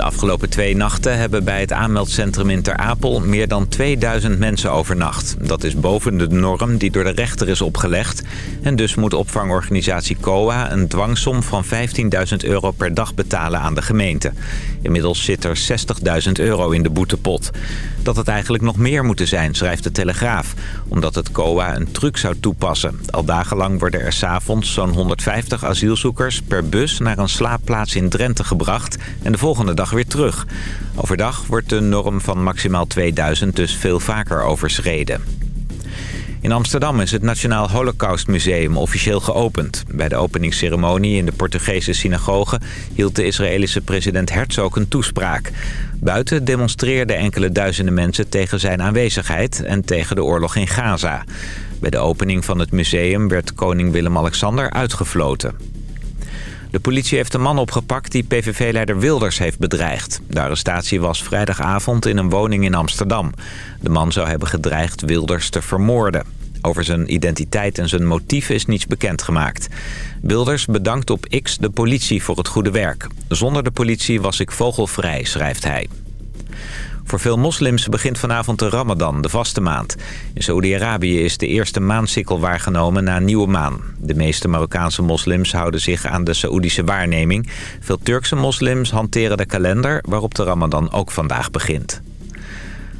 De afgelopen twee nachten hebben bij het aanmeldcentrum in Ter Apel meer dan 2000 mensen overnacht. Dat is boven de norm die door de rechter is opgelegd. En dus moet opvangorganisatie COA een dwangsom van 15.000 euro per dag betalen aan de gemeente. Inmiddels zit er 60.000 euro in de boetepot. Dat het eigenlijk nog meer moeten zijn, schrijft de Telegraaf. Omdat het COA een truc zou toepassen. Al dagenlang worden er s'avonds zo'n 150 asielzoekers per bus naar een slaapplaats in Drenthe gebracht. En de volgende dag weer terug. Overdag wordt de norm van maximaal 2000 dus veel vaker overschreden. In Amsterdam is het Nationaal Holocaustmuseum officieel geopend. Bij de openingsceremonie in de Portugese synagoge hield de Israëlische president Herzog een toespraak. Buiten demonstreerden enkele duizenden mensen tegen zijn aanwezigheid en tegen de oorlog in Gaza. Bij de opening van het museum werd koning Willem-Alexander uitgefloten. De politie heeft een man opgepakt die PVV-leider Wilders heeft bedreigd. De arrestatie was vrijdagavond in een woning in Amsterdam. De man zou hebben gedreigd Wilders te vermoorden. Over zijn identiteit en zijn motieven is niets bekendgemaakt. Wilders bedankt op X de politie voor het goede werk. Zonder de politie was ik vogelvrij, schrijft hij. Voor veel moslims begint vanavond de Ramadan, de vaste maand. In Saoedi-Arabië is de eerste maansikkel waargenomen na nieuwe maan. De meeste Marokkaanse moslims houden zich aan de Saoedische waarneming. Veel Turkse moslims hanteren de kalender waarop de Ramadan ook vandaag begint.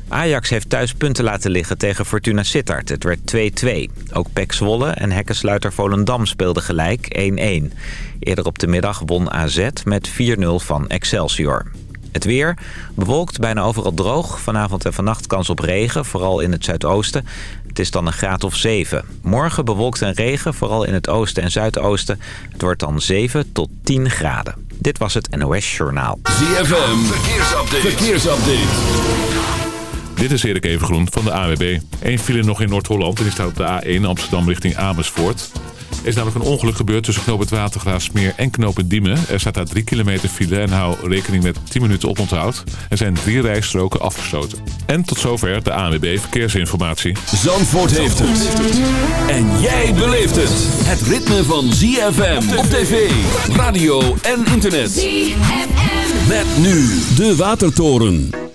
Ajax heeft thuis punten laten liggen tegen Fortuna Sittard. Het werd 2-2. Ook Pek Zwolle en hekkensluiter Volendam speelden gelijk 1-1. Eerder op de middag won AZ met 4-0 van Excelsior. Het weer, bewolkt, bijna overal droog. Vanavond en vannacht kans op regen, vooral in het zuidoosten. Het is dan een graad of 7. Morgen bewolkt en regen, vooral in het oosten en zuidoosten. Het wordt dan 7 tot 10 graden. Dit was het NOS Journaal. ZFM, verkeersupdate. verkeersupdate. Dit is Erik Evengroen van de AWB. Eén file nog in Noord-Holland en die staat op de A1 Amsterdam richting Amersfoort. Er is namelijk een ongeluk gebeurd tussen knoop het Watergraafsmeer en knoop het Diemen. Er staat daar 3 kilometer file en hou rekening met 10 minuten oponthoud. Er zijn drie rijstroken afgesloten. En tot zover de ANWB Verkeersinformatie. Zandvoort heeft het. En jij beleeft het. Het ritme van ZFM op tv, radio en internet. ZFM. Met nu de Watertoren.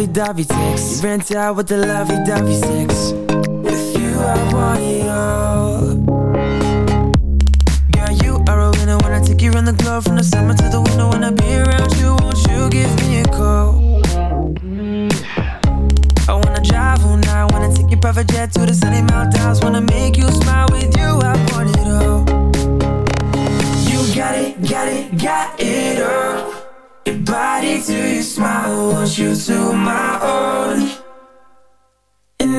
Lovey-dovey sex You rent out with the lovey-dovey sex. With you I want it all. Girl, you are a winner I take you around the globe. From the summer to the winter I be around you Won't you give me a call? I wanna drive all night Wanna take your private jet to the sunny mountains. Wanna make you smile with you I want it all. You got it, got it, got it all. Your body to your smile Want you to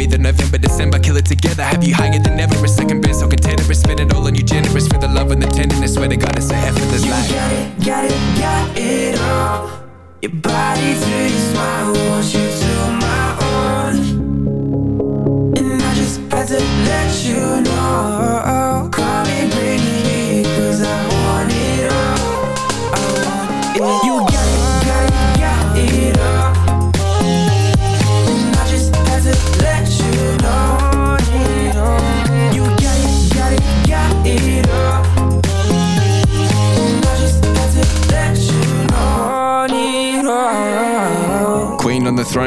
be the November, December, kill it together. Have you higher than ever? A second best, so contented. Spend it all on you, generous for the love and the tenderness. Swear to God, it's a effortless you life. got it, got it, got it all. Your body to your smile, want you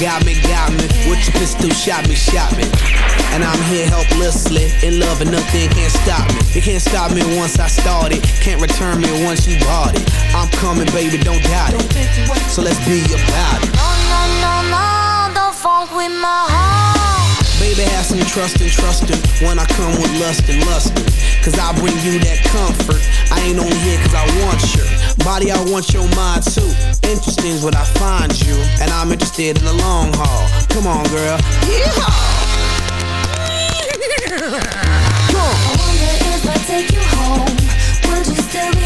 Got me, got me. With your pistol, shot me, shot me. And I'm here helplessly, in love and nothing can't stop me. It can't stop me once I started, can't return me once you bought it. I'm coming, baby, don't doubt it. So let's be about it. No, no, no, no, don't fuck with my heart. Baby, have some trust and trust him when I come with lust and lustin'. Cause I bring you that comfort. I ain't only here cause I want your body, I want your mind too. Interesting is what I find you, and I'm interested in the long haul. Come on, girl. Yeehaw! I wonder if I take you home, would you still be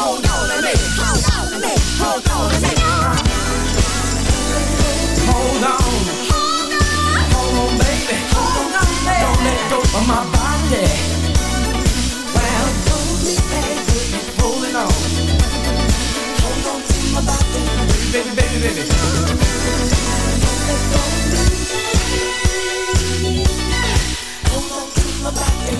Hold on to. Hold on to. Hold on to. Hold on. Hold on. Hold on, baby. Hold on, baby. Don't let go of my body. Well, hold me, baby. Holding on. Hold on to my body. Baby, baby, baby. Hold on to my body.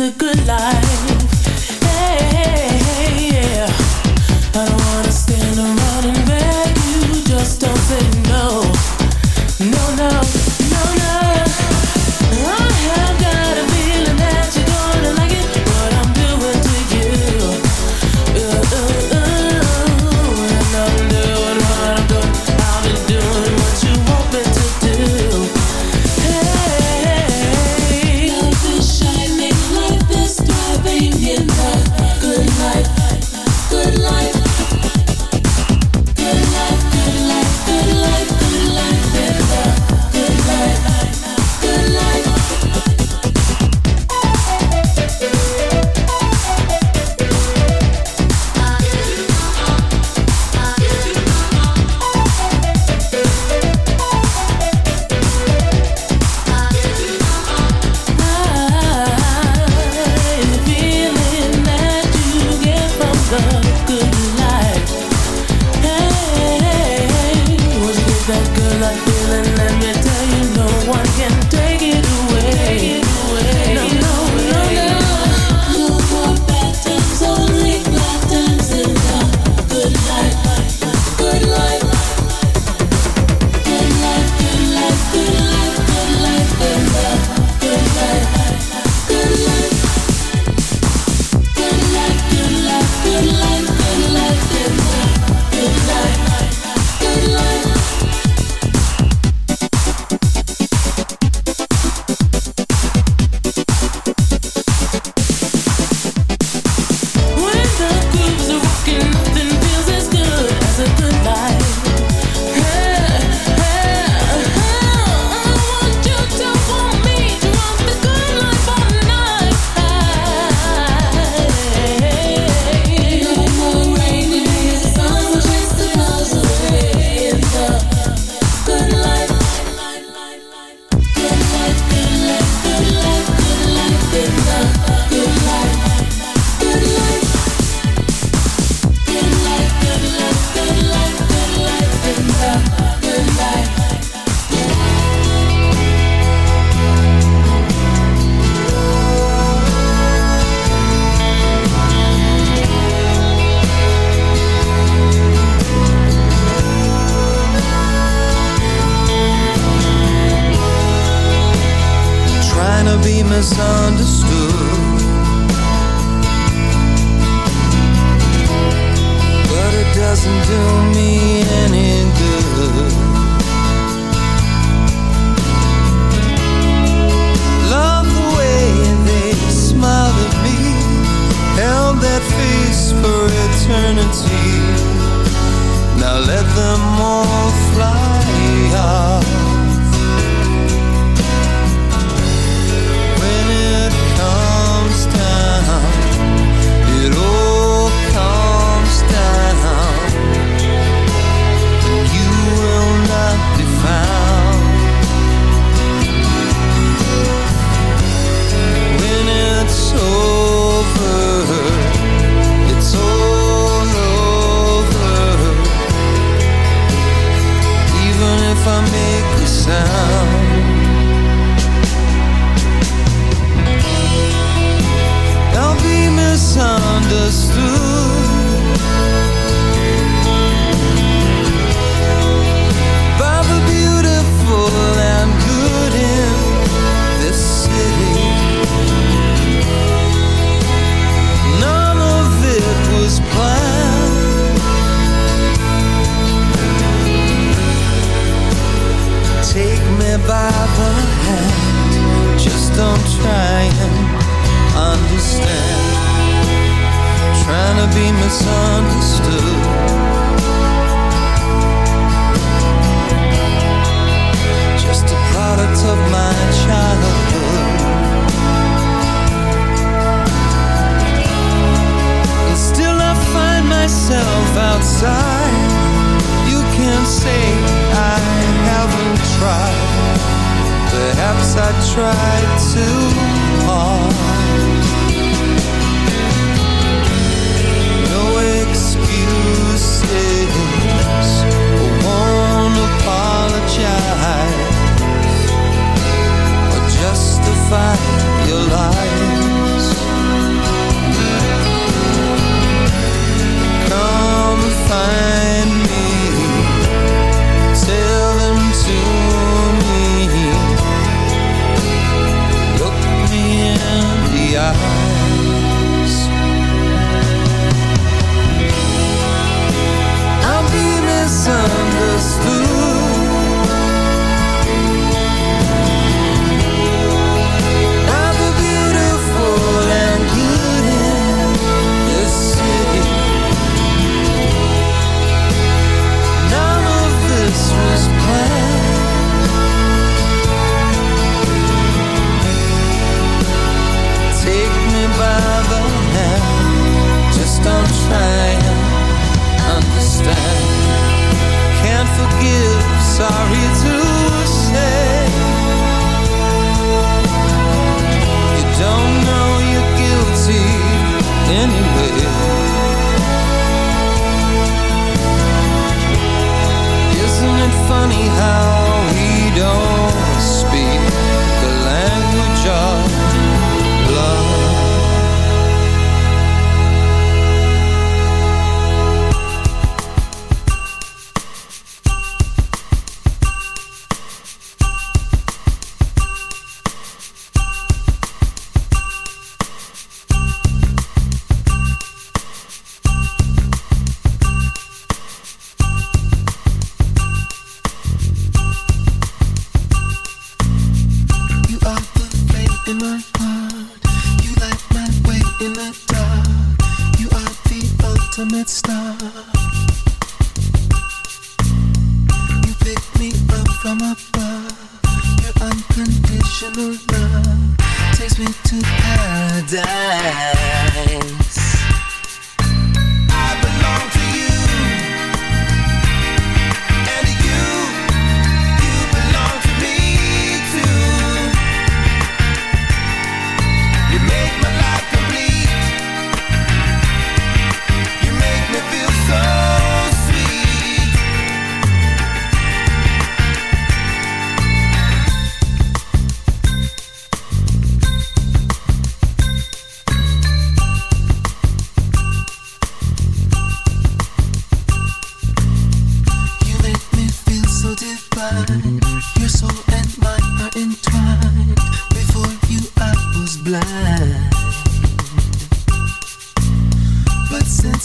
a good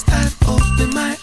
I've opened my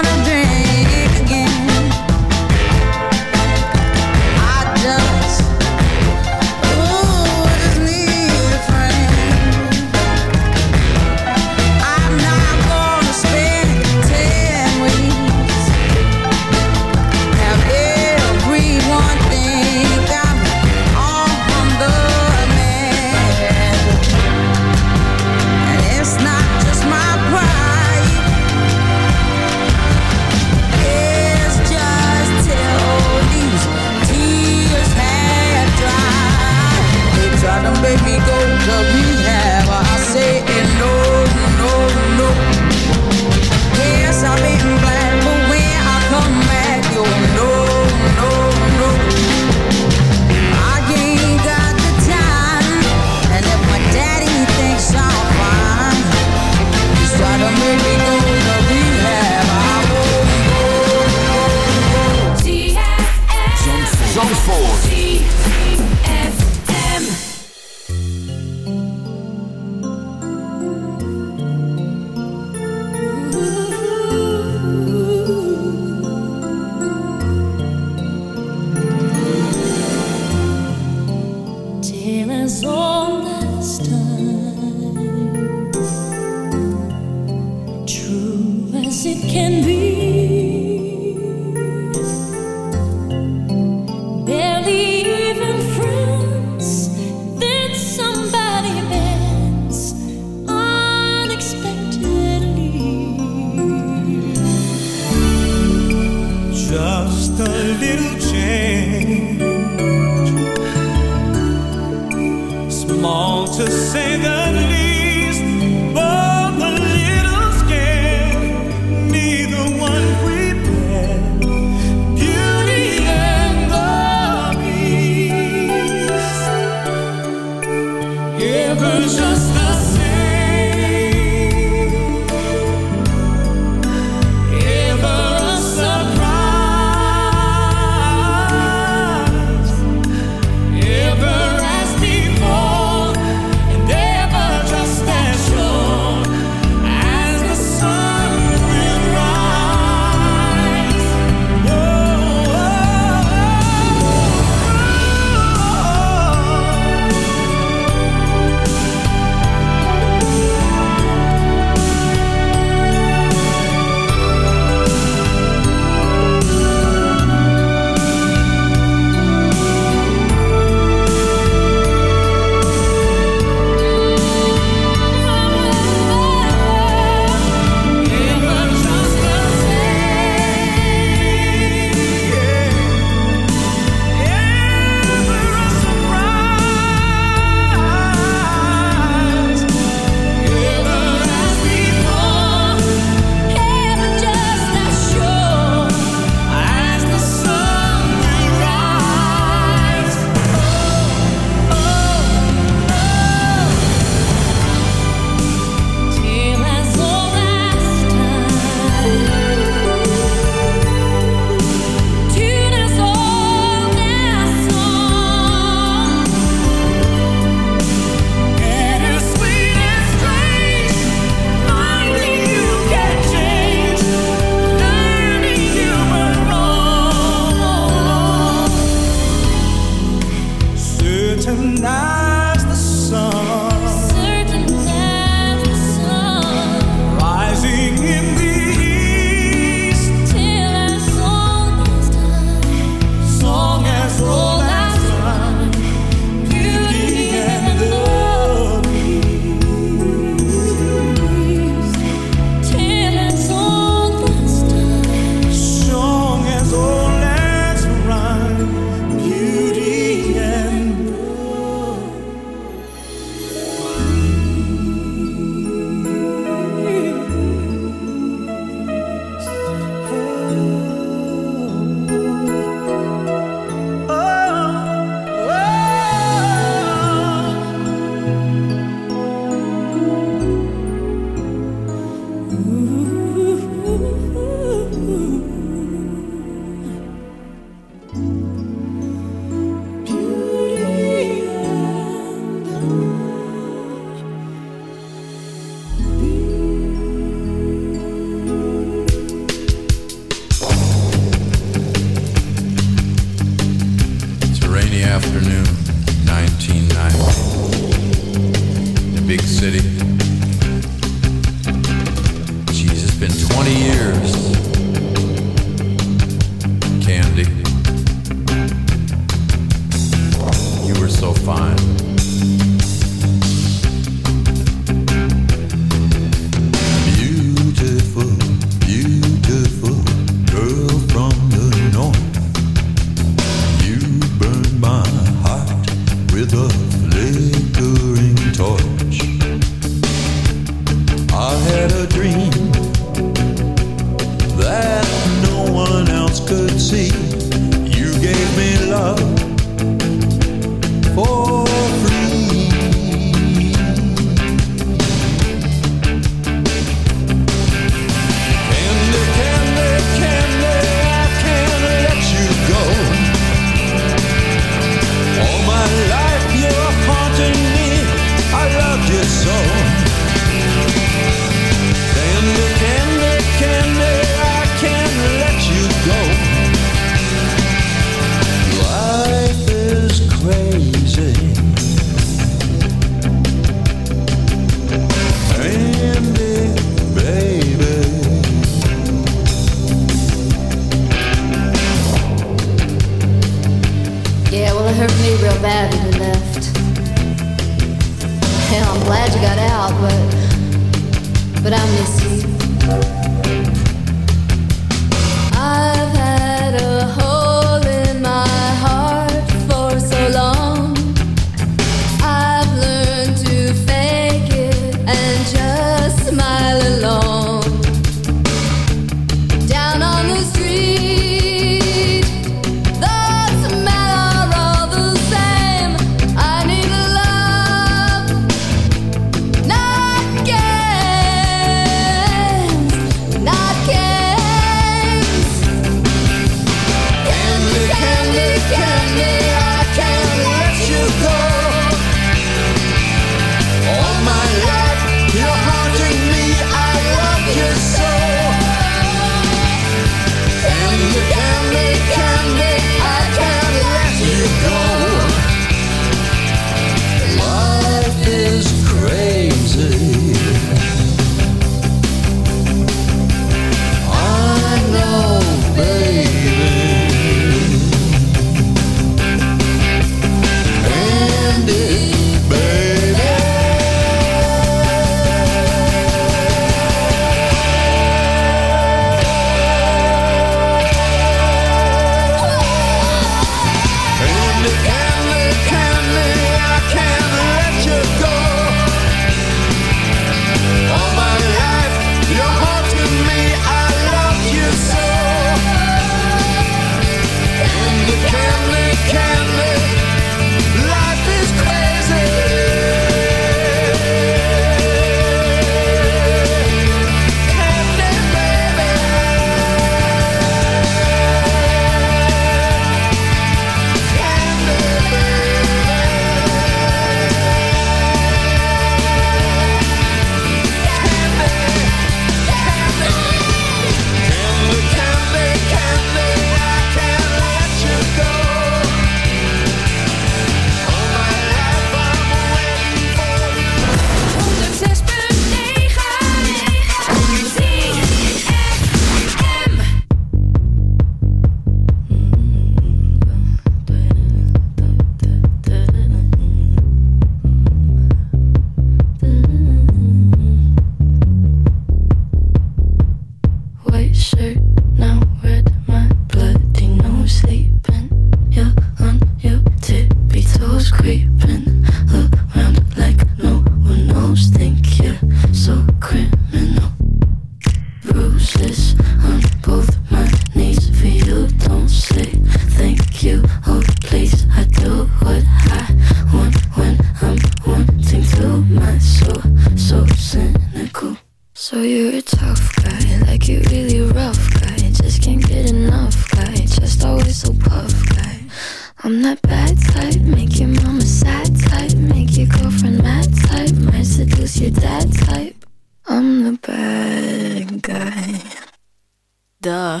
Duh.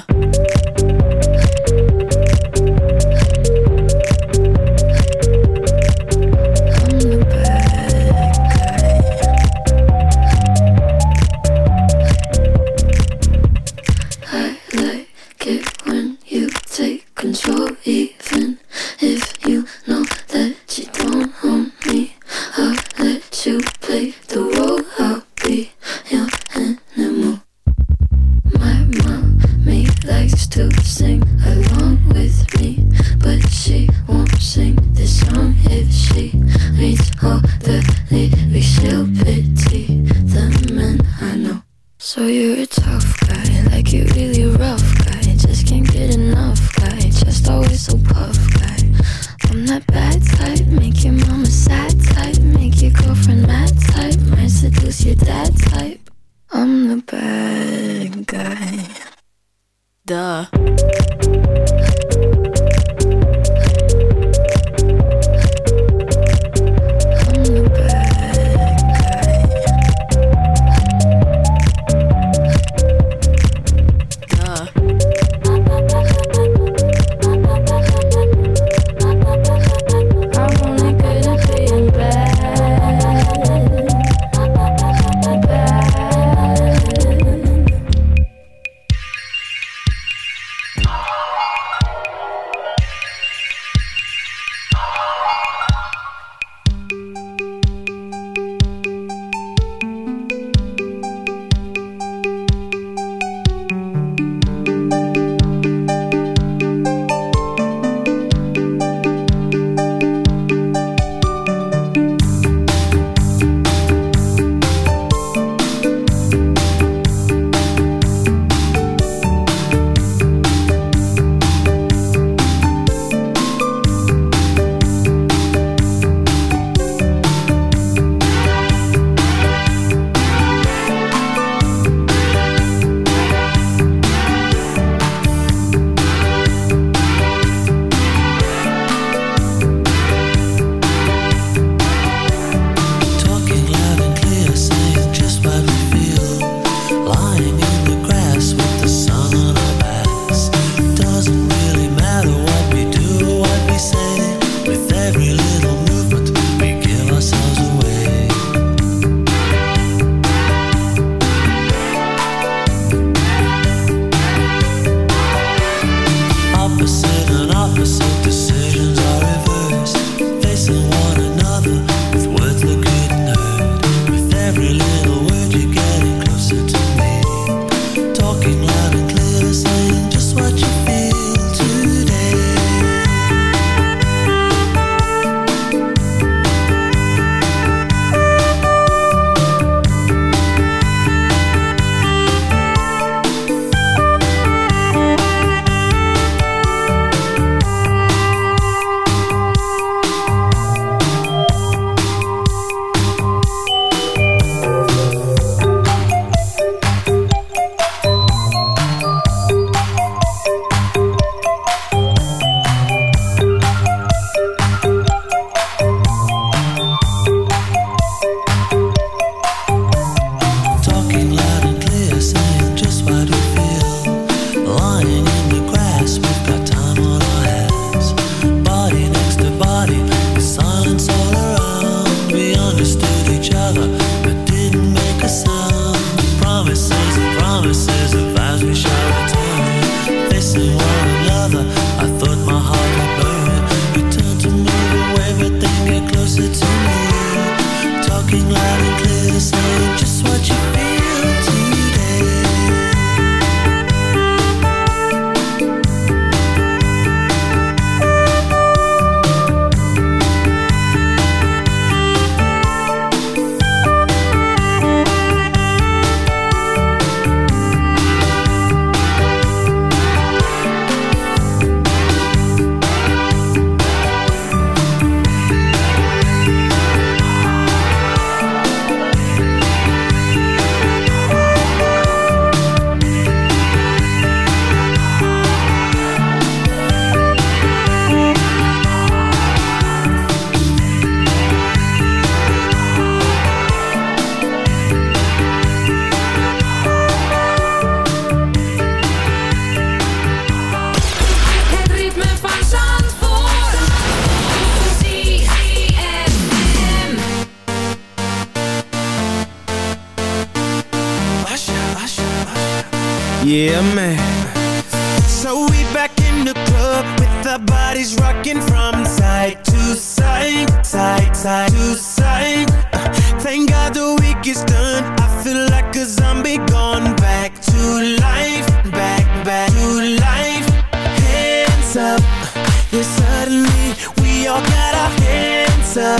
Talking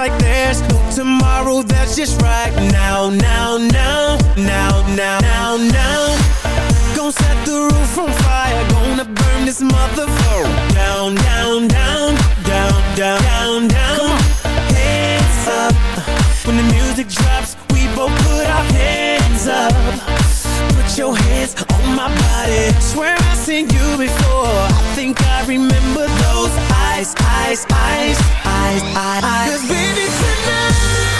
like there's no tomorrow. That's just right now, now, now, now, now, now, now. Gonna set the roof on fire. Gonna burn this motherfucker down, down, down, down, down, down, down. Hands up when the music drops. We both put our hands up. Put your hands on my body. Swear I've seen you before. I think I remember those eyes, eyes, eyes, eyes, eyes. Cause baby tonight,